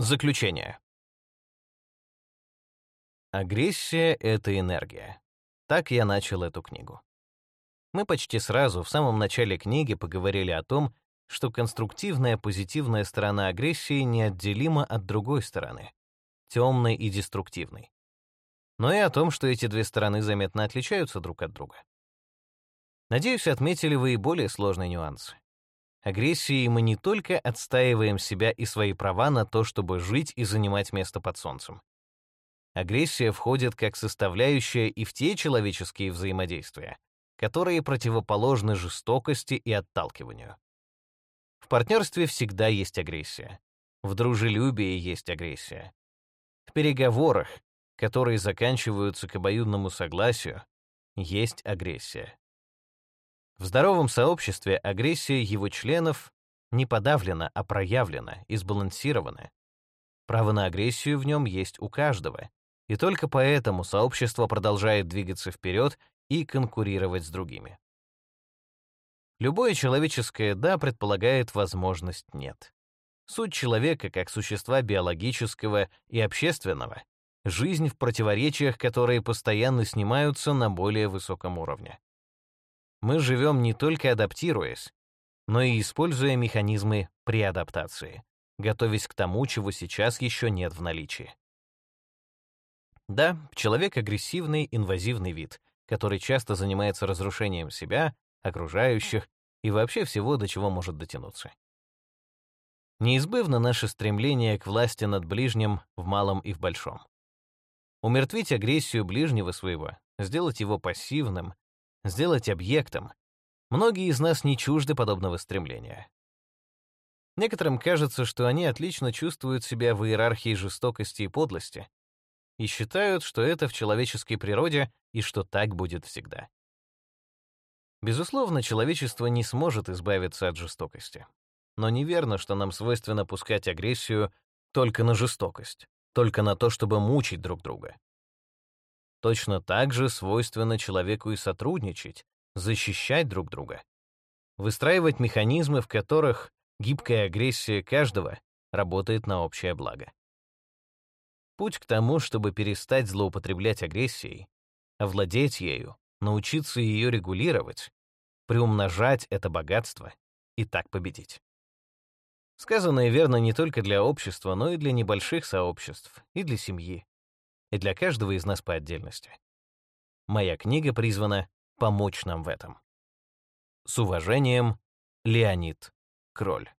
Заключение. Агрессия — это энергия. Так я начал эту книгу. Мы почти сразу, в самом начале книги, поговорили о том, что конструктивная позитивная сторона агрессии неотделима от другой стороны, темной и деструктивной. Но и о том, что эти две стороны заметно отличаются друг от друга. Надеюсь, отметили вы и более сложные нюансы. Агрессией мы не только отстаиваем себя и свои права на то, чтобы жить и занимать место под солнцем. Агрессия входит как составляющая и в те человеческие взаимодействия, которые противоположны жестокости и отталкиванию. В партнерстве всегда есть агрессия. В дружелюбии есть агрессия. В переговорах, которые заканчиваются к обоюдному согласию, есть агрессия. В здоровом сообществе агрессия его членов не подавлена, а проявлена и сбалансирована. Право на агрессию в нем есть у каждого, и только поэтому сообщество продолжает двигаться вперед и конкурировать с другими. Любое человеческое «да» предполагает возможность «нет». Суть человека как существа биологического и общественного — жизнь в противоречиях, которые постоянно снимаются на более высоком уровне. Мы живем не только адаптируясь, но и используя механизмы преадаптации, готовясь к тому, чего сейчас еще нет в наличии. Да, человек — агрессивный, инвазивный вид, который часто занимается разрушением себя, окружающих и вообще всего, до чего может дотянуться. Неизбывно наше стремление к власти над ближним в малом и в большом. Умертвить агрессию ближнего своего, сделать его пассивным, сделать объектом. Многие из нас не чужды подобного стремления. Некоторым кажется, что они отлично чувствуют себя в иерархии жестокости и подлости и считают, что это в человеческой природе и что так будет всегда. Безусловно, человечество не сможет избавиться от жестокости. Но неверно, что нам свойственно пускать агрессию только на жестокость, только на то, чтобы мучить друг друга. Точно так же свойственно человеку и сотрудничать, защищать друг друга, выстраивать механизмы, в которых гибкая агрессия каждого работает на общее благо. Путь к тому, чтобы перестать злоупотреблять агрессией, овладеть ею, научиться ее регулировать, приумножать это богатство и так победить. Сказанное верно не только для общества, но и для небольших сообществ, и для семьи, и для каждого из нас по отдельности. Моя книга призвана помочь нам в этом. С уважением, Леонид Кроль.